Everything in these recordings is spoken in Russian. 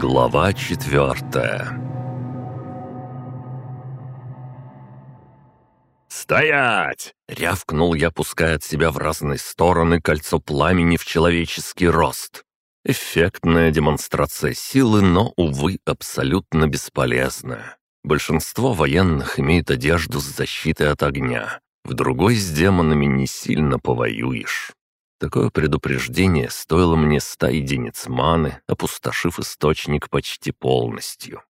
Глава четвертая «Стоять!» — рявкнул я, пуская от себя в разные стороны кольцо пламени в человеческий рост. Эффектная демонстрация силы, но, увы, абсолютно бесполезная. Большинство военных имеет одежду с защитой от огня. В другой с демонами не сильно повоюешь. Такое предупреждение стоило мне ста единиц маны, опустошив источник почти полностью.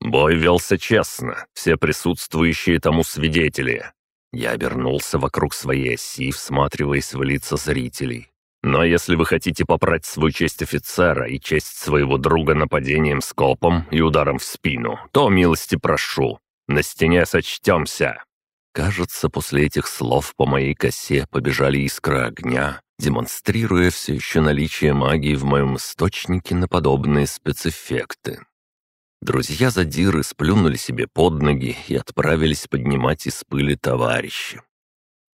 Бой велся честно, все присутствующие тому свидетели. Я обернулся вокруг своей оси, всматриваясь в лица зрителей. Но если вы хотите попрать свою честь офицера и честь своего друга нападением скопом и ударом в спину, то милости прошу. На стене сочтемся. Кажется, после этих слов по моей косе побежали искры огня, демонстрируя все еще наличие магии в моем источнике на подобные спецэффекты. Друзья задиры сплюнули себе под ноги и отправились поднимать из пыли товарища.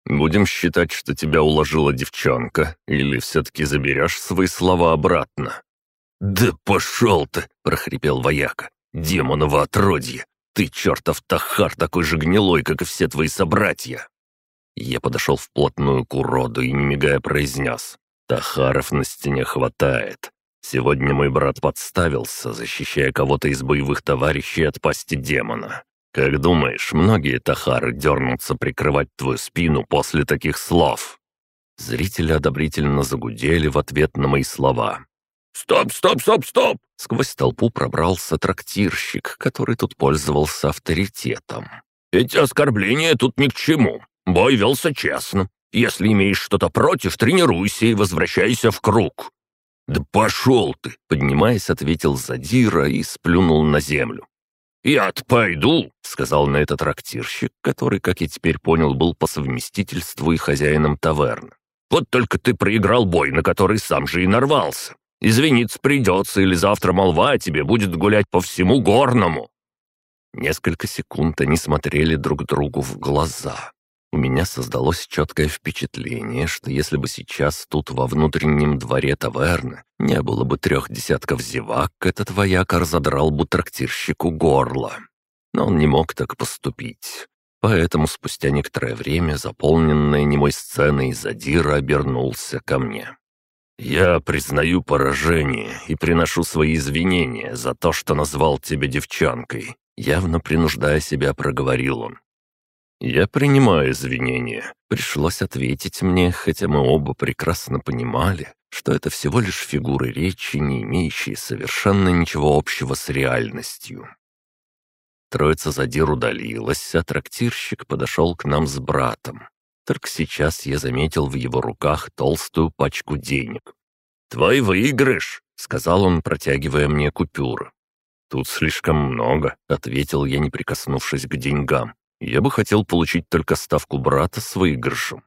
«Будем считать, что тебя уложила девчонка, или все-таки заберешь свои слова обратно?» «Да пошел ты!» — прохрипел вояка. «Демоново отродье! Ты, чертов Тахар, такой же гнилой, как и все твои собратья!» Я подошел вплотную к уроду и, не мигая, произнес. «Тахаров на стене хватает. Сегодня мой брат подставился, защищая кого-то из боевых товарищей от пасти демона. Как думаешь, многие Тахары дернутся прикрывать твою спину после таких слов?» Зрители одобрительно загудели в ответ на мои слова. «Стоп, стоп, стоп, стоп!» Сквозь толпу пробрался трактирщик, который тут пользовался авторитетом. «Эти оскорбления тут ни к чему. Бой велся честно. Если имеешь что-то против, тренируйся и возвращайся в круг». «Да пошел ты!» — поднимаясь, ответил Задира и сплюнул на землю. «Я-то пойду», — сказал на этот трактирщик, который, как я теперь понял, был по совместительству и хозяином таверны. «Вот только ты проиграл бой, на который сам же и нарвался. Извиниться придется, или завтра молва о тебе будет гулять по всему горному». Несколько секунд они смотрели друг другу в глаза. У меня создалось четкое впечатление, что если бы сейчас тут во внутреннем дворе таверны не было бы трех десятков зевак, этот вояк разодрал бы трактирщику горло. Но он не мог так поступить. Поэтому спустя некоторое время, заполненное немой сценой, Задира обернулся ко мне. «Я признаю поражение и приношу свои извинения за то, что назвал тебя девчонкой», явно принуждая себя, проговорил он. «Я принимаю извинения», — пришлось ответить мне, хотя мы оба прекрасно понимали, что это всего лишь фигуры речи, не имеющие совершенно ничего общего с реальностью. Троица задир удалилась, а трактирщик подошел к нам с братом. Только сейчас я заметил в его руках толстую пачку денег. «Твой выигрыш», — сказал он, протягивая мне купюры. «Тут слишком много», — ответил я, не прикоснувшись к деньгам. Я бы хотел получить только ставку брата с выигрышем.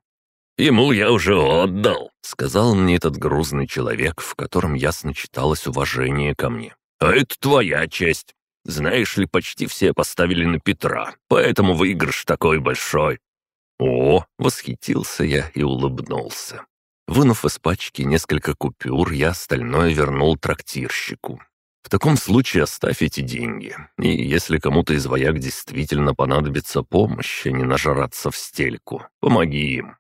«Ему я уже отдал», — сказал мне этот грузный человек, в котором ясно читалось уважение ко мне. «А это твоя честь. Знаешь ли, почти все поставили на Петра, поэтому выигрыш такой большой». «О!» — восхитился я и улыбнулся. Вынув из пачки несколько купюр, я остальное вернул трактирщику. В таком случае оставь эти деньги. И если кому-то из вояк действительно понадобится помощь, а не нажраться в стельку, помоги им».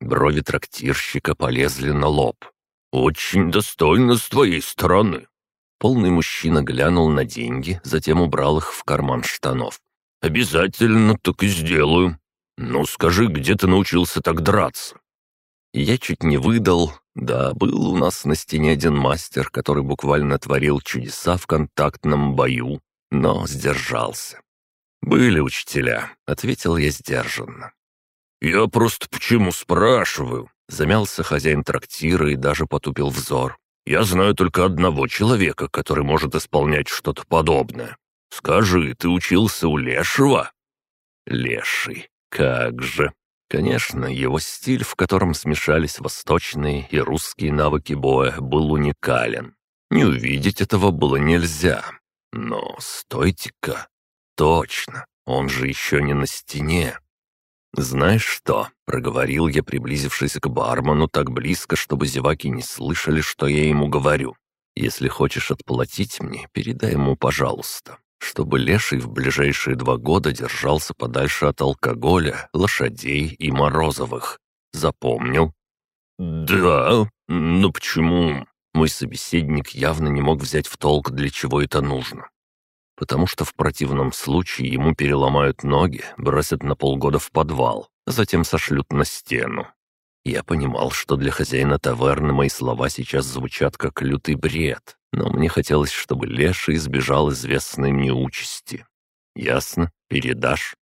Брови трактирщика полезли на лоб. «Очень достойно с твоей стороны». Полный мужчина глянул на деньги, затем убрал их в карман штанов. «Обязательно так и сделаю. Ну скажи, где ты научился так драться?» Я чуть не выдал, да, был у нас на стене один мастер, который буквально творил чудеса в контактном бою, но сдержался. «Были учителя», — ответил я сдержанно. «Я просто почему спрашиваю?» — замялся хозяин трактира и даже потупил взор. «Я знаю только одного человека, который может исполнять что-то подобное. Скажи, ты учился у Лешего?» «Леший, как же!» Конечно, его стиль, в котором смешались восточные и русские навыки боя, был уникален. Не увидеть этого было нельзя. Но стойте-ка. Точно, он же еще не на стене. «Знаешь что?» — проговорил я, приблизившись к бармену так близко, чтобы зеваки не слышали, что я ему говорю. Если хочешь отплатить мне, передай ему, пожалуйста, чтобы Леший в ближайшие два года держался подальше от алкоголя, лошадей и Морозовых. Запомнил?» «Да, но почему?» Мой собеседник явно не мог взять в толк, для чего это нужно. Потому что в противном случае ему переломают ноги, бросят на полгода в подвал, а затем сошлют на стену. Я понимал, что для хозяина таверны мои слова сейчас звучат как лютый бред, но мне хотелось, чтобы Леша избежал известной мне участи. «Ясно? Передашь?»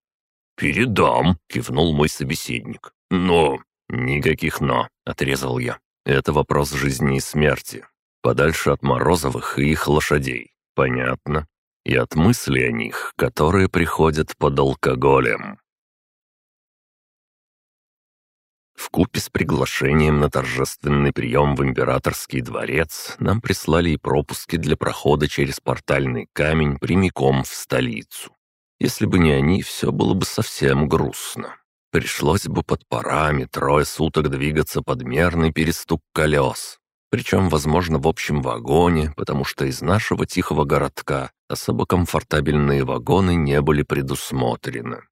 «Передам», — кивнул мой собеседник. «Но...» «Никаких «но», — отрезал я. «Это вопрос жизни и смерти. Подальше от Морозовых и их лошадей. Понятно? И от мыслей о них, которые приходят под алкоголем». В купе с приглашением на торжественный прием в императорский дворец нам прислали и пропуски для прохода через портальный камень прямиком в столицу. Если бы не они, все было бы совсем грустно. Пришлось бы под парами трое суток двигаться под мерный перестук колес. Причем, возможно, в общем вагоне, потому что из нашего тихого городка особо комфортабельные вагоны не были предусмотрены.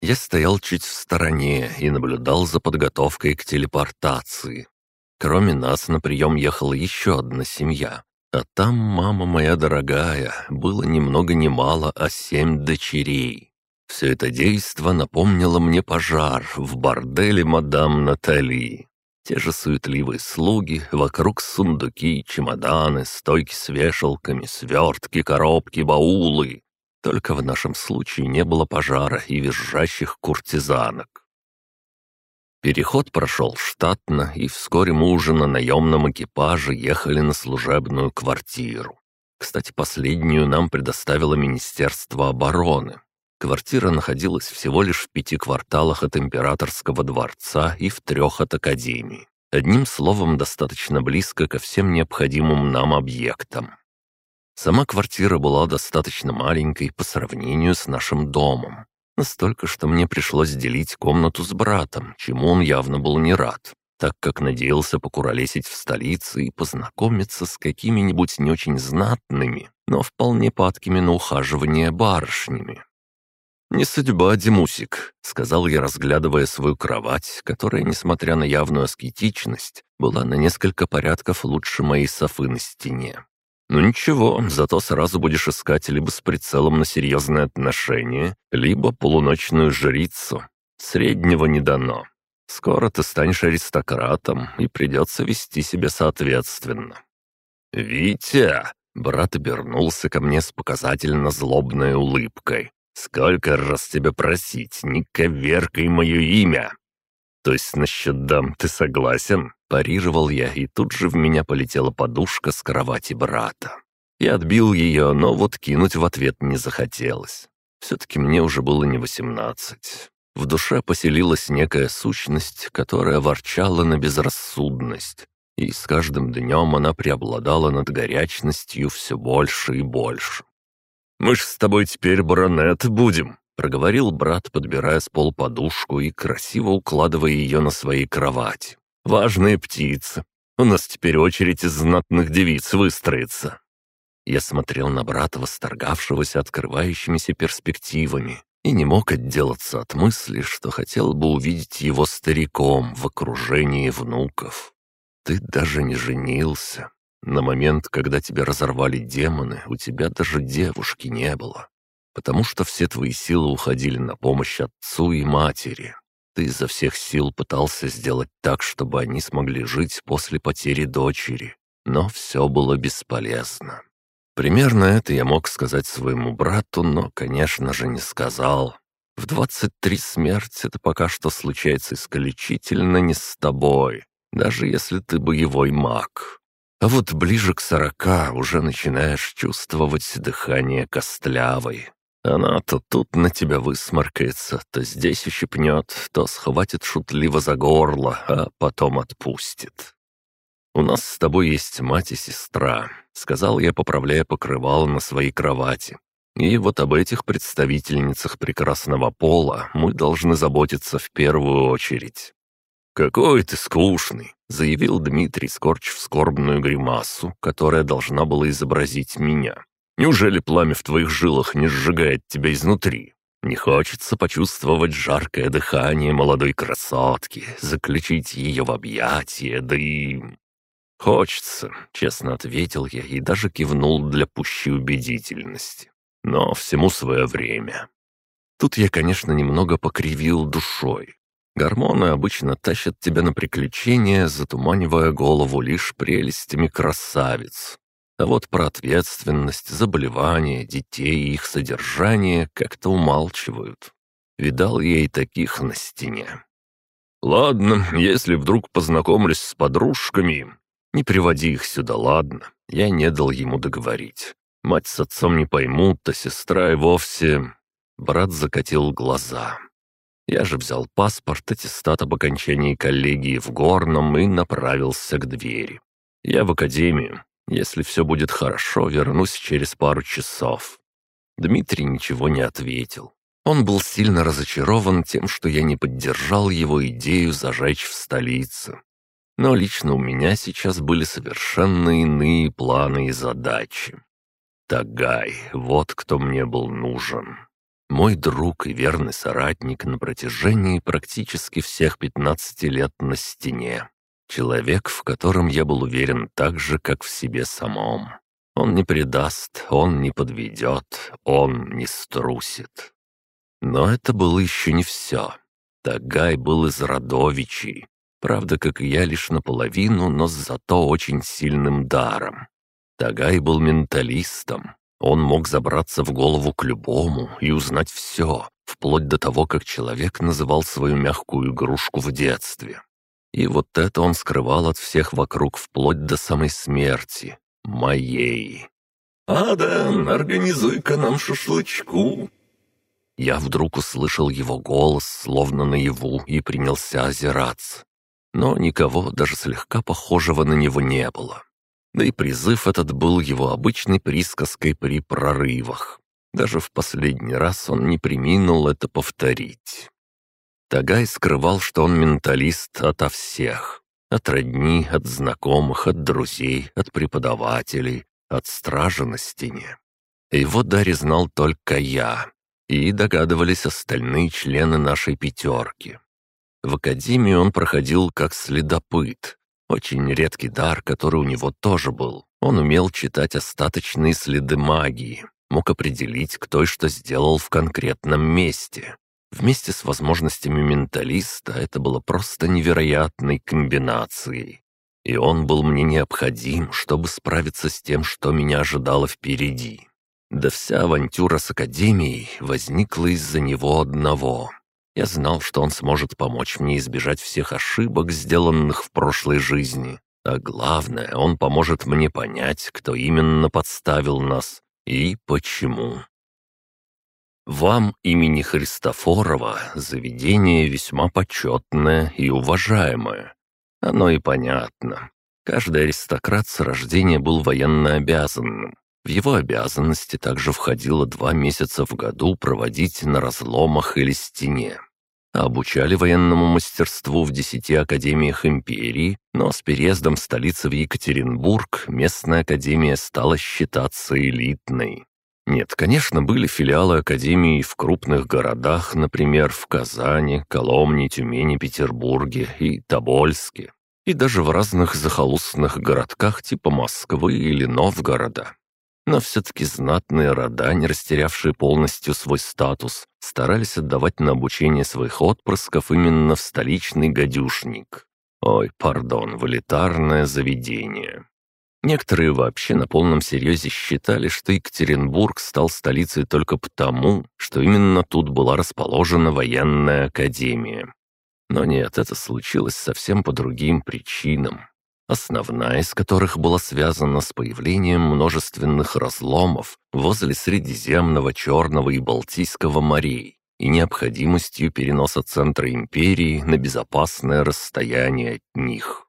Я стоял чуть в стороне и наблюдал за подготовкой к телепортации. Кроме нас на прием ехала еще одна семья. А там, мама моя дорогая, было ни много ни мало, а семь дочерей. Все это действо напомнило мне пожар в борделе мадам Натали. Те же суетливые слуги, вокруг сундуки, чемоданы, стойки с вешалками, свертки, коробки, баулы. Только в нашем случае не было пожара и визжащих куртизанок. Переход прошел штатно, и вскоре мы уже на наемном экипаже ехали на служебную квартиру. Кстати, последнюю нам предоставило Министерство обороны. Квартира находилась всего лишь в пяти кварталах от императорского дворца и в трех от академии. Одним словом, достаточно близко ко всем необходимым нам объектам. Сама квартира была достаточно маленькой по сравнению с нашим домом. Настолько, что мне пришлось делить комнату с братом, чему он явно был не рад, так как надеялся покуролесить в столице и познакомиться с какими-нибудь не очень знатными, но вполне падкими на ухаживание барышнями. «Не судьба, Димусик», — сказал я, разглядывая свою кровать, которая, несмотря на явную аскетичность, была на несколько порядков лучше моей софы на стене. Ну ничего, зато сразу будешь искать либо с прицелом на серьезные отношения, либо полуночную жрицу. Среднего не дано. Скоро ты станешь аристократом, и придется вести себя соответственно. «Витя!» — брат обернулся ко мне с показательно злобной улыбкой. «Сколько раз тебя просить, не коверкай мое имя!» «То есть насчет дам ты согласен?» Парировал я, и тут же в меня полетела подушка с кровати брата. Я отбил ее, но вот кинуть в ответ не захотелось. Все-таки мне уже было не восемнадцать. В душе поселилась некая сущность, которая ворчала на безрассудность. И с каждым днем она преобладала над горячностью все больше и больше. «Мы ж с тобой теперь баронет будем», — проговорил брат, подбирая с пол подушку и красиво укладывая ее на своей кровати. Важная птица. У нас теперь очередь из знатных девиц выстроится». Я смотрел на брата, восторгавшегося открывающимися перспективами, и не мог отделаться от мысли, что хотел бы увидеть его стариком в окружении внуков. Ты даже не женился. На момент, когда тебя разорвали демоны, у тебя даже девушки не было, потому что все твои силы уходили на помощь отцу и матери. Ты изо всех сил пытался сделать так, чтобы они смогли жить после потери дочери, но все было бесполезно. Примерно это я мог сказать своему брату, но, конечно же, не сказал. В двадцать три смерть — это пока что случается исключительно не с тобой, даже если ты боевой маг. А вот ближе к сорока уже начинаешь чувствовать дыхание костлявой, она то тут на тебя высморкается, то здесь ущипнет, то схватит шутливо за горло, а потом отпустит. «У нас с тобой есть мать и сестра», — сказал я, поправляя покрывало на своей кровати. «И вот об этих представительницах прекрасного пола мы должны заботиться в первую очередь». «Какой ты скучный», — заявил Дмитрий, скорчив скорбную гримасу, которая должна была изобразить меня. «Неужели пламя в твоих жилах не сжигает тебя изнутри? Не хочется почувствовать жаркое дыхание молодой красотки, заключить ее в объятия, да и...» «Хочется», — честно ответил я и даже кивнул для пущей убедительности. «Но всему свое время». Тут я, конечно, немного покривил душой. Гормоны обычно тащат тебя на приключения, затуманивая голову лишь прелестями красавиц. А вот про ответственность, заболевания, детей и их содержание как-то умалчивают. Видал я и таких на стене. «Ладно, если вдруг познакомлюсь с подружками, не приводи их сюда, ладно?» Я не дал ему договорить. Мать с отцом не поймут, а сестра и вовсе... Брат закатил глаза. Я же взял паспорт, аттестат об окончании коллегии в Горном и направился к двери. Я в академию. Если все будет хорошо, вернусь через пару часов. Дмитрий ничего не ответил. Он был сильно разочарован тем, что я не поддержал его идею зажечь в столице. Но лично у меня сейчас были совершенно иные планы и задачи. Тагай, вот кто мне был нужен. Мой друг и верный соратник на протяжении практически всех 15 лет на стене. Человек, в котором я был уверен так же, как в себе самом. Он не предаст, он не подведет, он не струсит. Но это было еще не все. Тагай был из Родовичей. Правда, как и я, лишь наполовину, но зато очень сильным даром. Тагай был менталистом, он мог забраться в голову к любому и узнать все, вплоть до того, как человек называл свою мягкую игрушку в детстве. И вот это он скрывал от всех вокруг вплоть до самой смерти. Моей. «Адан, организуй-ка нам шашлычку!» Я вдруг услышал его голос, словно наяву, и принялся озираться. Но никого, даже слегка похожего на него, не было. Да и призыв этот был его обычной присказкой при прорывах. Даже в последний раз он не приминул это повторить. Тагай скрывал, что он менталист ото всех. От родни, от знакомых, от друзей, от преподавателей, от стражи на стене. Его Дари знал только я, и догадывались остальные члены нашей пятерки. В академию он проходил как следопыт, очень редкий дар, который у него тоже был. Он умел читать остаточные следы магии, мог определить, кто и что сделал в конкретном месте. Вместе с возможностями менталиста это было просто невероятной комбинацией. И он был мне необходим, чтобы справиться с тем, что меня ожидало впереди. Да вся авантюра с Академией возникла из-за него одного. Я знал, что он сможет помочь мне избежать всех ошибок, сделанных в прошлой жизни. А главное, он поможет мне понять, кто именно подставил нас и почему. Вам имени Христофорова заведение весьма почетное и уважаемое. Оно и понятно. Каждый аристократ с рождения был военно обязанным. В его обязанности также входило два месяца в году проводить на разломах или стене обучали военному мастерству в десяти академиях империи, но с переездом столицы в Екатеринбург местная академия стала считаться элитной. Нет, конечно, были филиалы академии в крупных городах, например, в Казани, Коломне, Тюмени, Петербурге и Тобольске, и даже в разных захолустных городках типа Москвы или Новгорода. Но все-таки знатные рода, не растерявшие полностью свой статус, старались отдавать на обучение своих отпрысков именно в столичный гадюшник. Ой, пардон, в элитарное заведение. Некоторые вообще на полном серьезе считали, что Екатеринбург стал столицей только потому, что именно тут была расположена военная академия. Но нет, это случилось совсем по другим причинам основная из которых была связана с появлением множественных разломов возле Средиземного, Черного и Балтийского морей и необходимостью переноса центра империи на безопасное расстояние от них.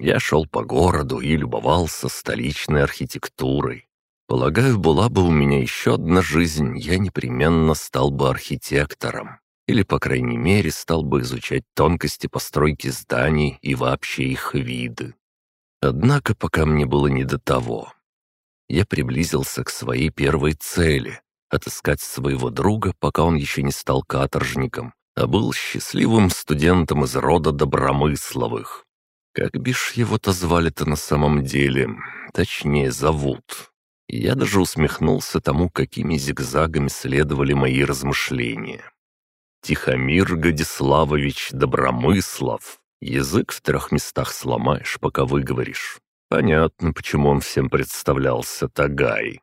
Я шел по городу и любовался столичной архитектурой. Полагаю, была бы у меня еще одна жизнь, я непременно стал бы архитектором. или, по крайней мере, стал бы изучать тонкости постройки зданий и вообще их виды. Однако пока мне было не до того. Я приблизился к своей первой цели — отыскать своего друга, пока он еще не стал каторжником, а был счастливым студентом из рода Добромысловых. Как бишь его-то звали-то на самом деле, точнее зовут. Я даже усмехнулся тому, какими зигзагами следовали мои размышления. Тихомир Годиславович Добромыслов. Язык в трех местах сломаешь, пока выговоришь. Понятно, почему он всем представлялся Тагай.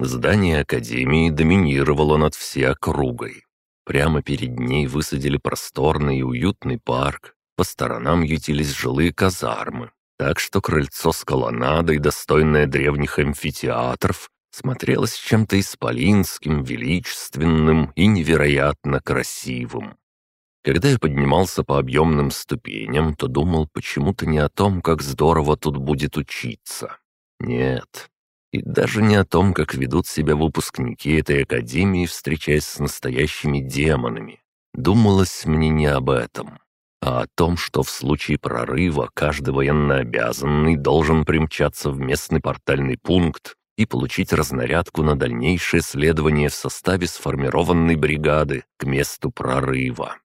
Здание Академии доминировало над всей округой. Прямо перед ней высадили просторный и уютный парк, по сторонам ютились жилые казармы, так что крыльцо с колоннадой, достойное древних амфитеатров, смотрелось чем-то исполинским, величественным и невероятно красивым. Когда я поднимался по объемным ступеням, то думал почему-то не о том, как здорово тут будет учиться. Нет. И даже не о том, как ведут себя выпускники этой академии, встречаясь с настоящими демонами. Думалось мне не об этом, а о том, что в случае прорыва каждый военнообязанный должен примчаться в местный портальный пункт и получить разнарядку на дальнейшее следование в составе сформированной бригады к месту прорыва.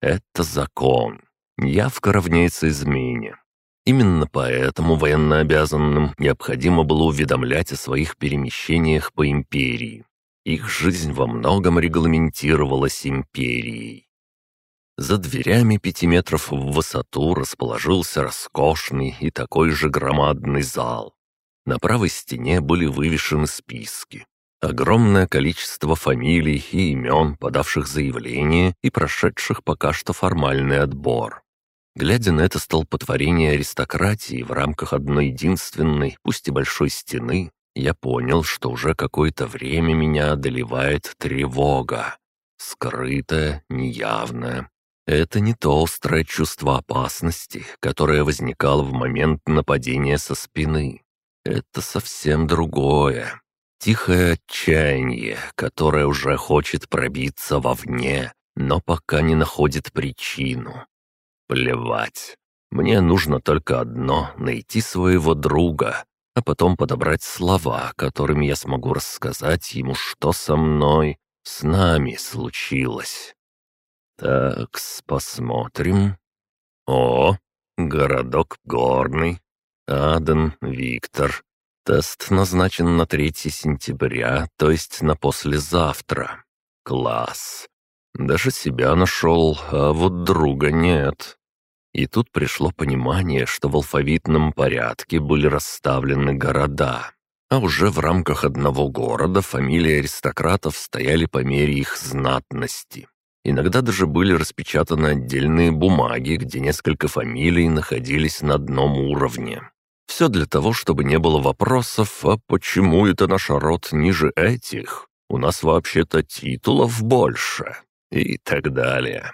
Это закон. Явка равняется измене. Именно поэтому военнообязанным необходимо было уведомлять о своих перемещениях по империи. Их жизнь во многом регламентировалась империей. За дверями пяти метров в высоту расположился роскошный и такой же громадный зал. На правой стене были вывешены списки. Огромное количество фамилий и имен, подавших заявление и прошедших пока что формальный отбор. Глядя на это столпотворение аристократии в рамках одной единственной, пусть и большой стены, я понял, что уже какое-то время меня одолевает тревога. Скрытая, неявная. Это не то острое чувство опасности, которое возникало в момент нападения со спины. Это совсем другое. Тихое отчаяние, которое уже хочет пробиться вовне, но пока не находит причину. Плевать. Мне нужно только одно — найти своего друга, а потом подобрать слова, которыми я смогу рассказать ему, что со мной, с нами случилось. Так, посмотрим. О, городок горный, Аден Виктор. Тест назначен на 3 сентября, то есть на послезавтра. Класс. Даже себя нашел, а вот друга нет. И тут пришло понимание, что в алфавитном порядке были расставлены города. А уже в рамках одного города фамилии аристократов стояли по мере их знатности. Иногда даже были распечатаны отдельные бумаги, где несколько фамилий находились на одном уровне. Все для того, чтобы не было вопросов, а почему это наш род ниже этих? У нас вообще-то титулов больше. И так далее.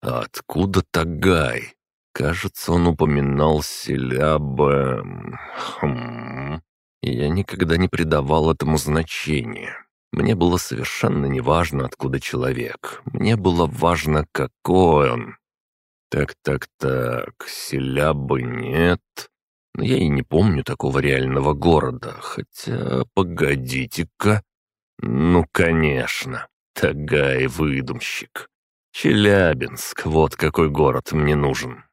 А откуда Тагай? Кажется, он упоминал Селябы... Хм... Я никогда не придавал этому значения. Мне было совершенно неважно, откуда человек. Мне было важно, какой он. Так-так-так, Селябы нет. Но я и не помню такого реального города. Хотя, погодите-ка. Ну, конечно, Тагай выдумщик. Челябинск, вот какой город мне нужен.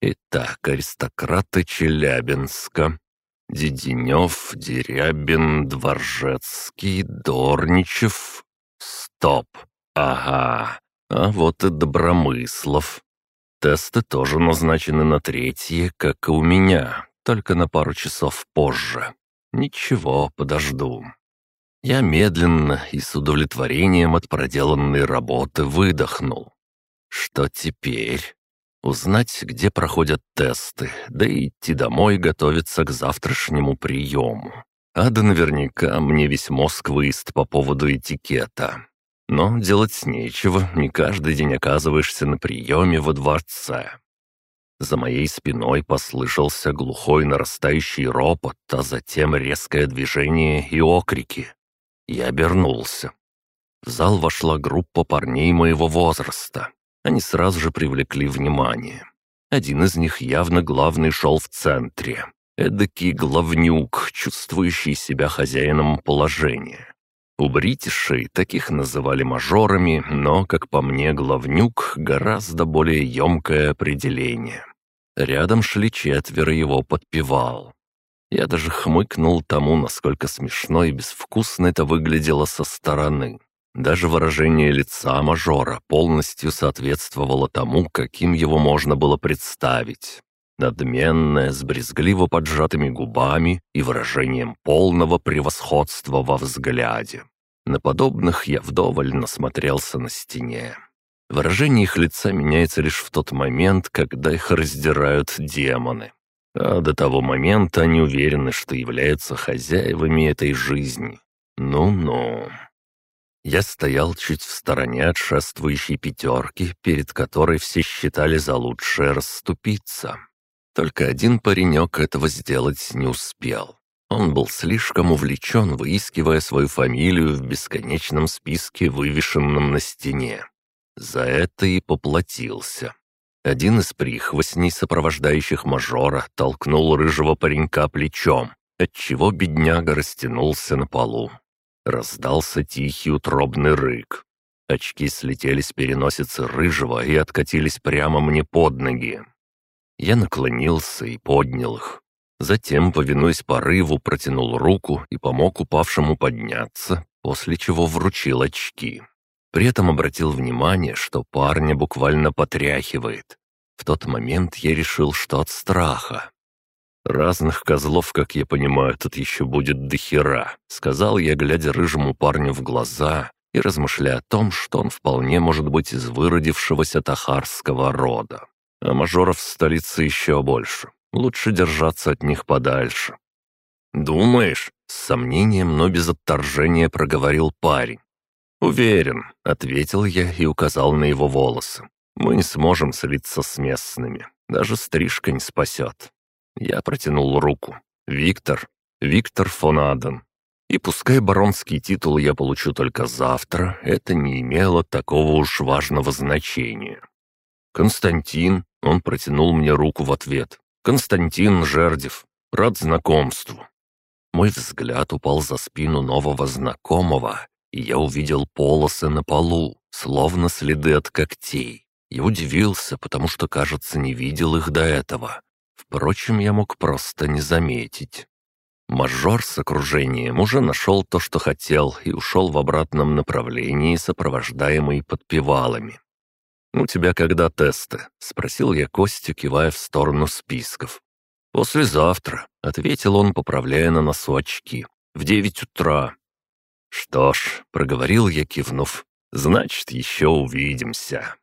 Итак, аристократы Челябинска. Деденев, Дерябин, Дворжецкий, Дорничев. Стоп. Ага. А вот и Добромыслов. Тесты тоже назначены на третье, как и у меня, только на пару часов позже. Ничего, подожду. Я медленно и с удовлетворением от проделанной работы выдохнул. Что теперь? Узнать, где проходят тесты, да и идти домой готовиться к завтрашнему приему. А да наверняка мне весь мозг выезд по поводу этикета. Но делать нечего, не каждый день оказываешься на приеме во дворце. За моей спиной послышался глухой нарастающий ропот, а затем резкое движение и окрики. Я обернулся. В зал вошла группа парней моего возраста. Они сразу же привлекли внимание. Один из них явно главный шел в центре. Эдакий главнюк, чувствующий себя хозяином положения. У бритишей таких называли мажорами, но, как по мне, главнюк — гораздо более емкое определение. Рядом шли четверо, его подпевал. Я даже хмыкнул тому, насколько смешно и безвкусно это выглядело со стороны. Даже выражение лица мажора полностью соответствовало тому, каким его можно было представить. Надменное, с брезгливо поджатыми губами и выражением полного превосходства во взгляде. На подобных я вдоволь насмотрелся на стене. Выражение их лица меняется лишь в тот момент, когда их раздирают демоны. А до того момента они уверены, что являются хозяевами этой жизни. Ну-ну. Я стоял чуть в стороне от шествующей пятерки, перед которой все считали за лучшее расступиться. Только один паренек этого сделать не успел. Он был слишком увлечен, выискивая свою фамилию в бесконечном списке, вывешенном на стене. За это и поплатился. Один из прихвостней, сопровождающих мажора, толкнул рыжего паренька плечом, отчего бедняга растянулся на полу. Раздался тихий утробный рык. Очки слетели с переносицы рыжего и откатились прямо мне под ноги. Я наклонился и поднял их. Затем, повинуясь порыву, протянул руку и помог упавшему подняться, после чего вручил очки. При этом обратил внимание, что парня буквально потряхивает. В тот момент я решил, что от страха. «Разных козлов, как я понимаю, тут еще будет дохера», — сказал я, глядя рыжему парню в глаза и размышляя о том, что он вполне может быть из выродившегося тахарского рода. А мажоров в столице еще больше. Лучше держаться от них подальше. «Думаешь?» — с сомнением, но без отторжения проговорил парень. «Уверен», — ответил я и указал на его волосы. «Мы не сможем слиться с местными. Даже стрижка не спасет». Я протянул руку. «Виктор. Виктор фон Аден. И пускай баронский титул я получу только завтра, это не имело такого уж важного значения. Константин, он протянул мне руку в ответ. «Константин Жердев. Рад знакомству». Мой взгляд упал за спину нового знакомого, и я увидел полосы на полу, словно следы от когтей. Я удивился, потому что, кажется, не видел их до этого. Впрочем, я мог просто не заметить. Мажор с окружением уже нашел то, что хотел, и ушел в обратном направлении, сопровождаемый подпевалами. «У тебя когда тесты?» — спросил я Костю, кивая в сторону списков. «Послезавтра», — ответил он, поправляя на носу очки. «В девять утра». «Что ж», — проговорил я, кивнув, — «значит, еще увидимся».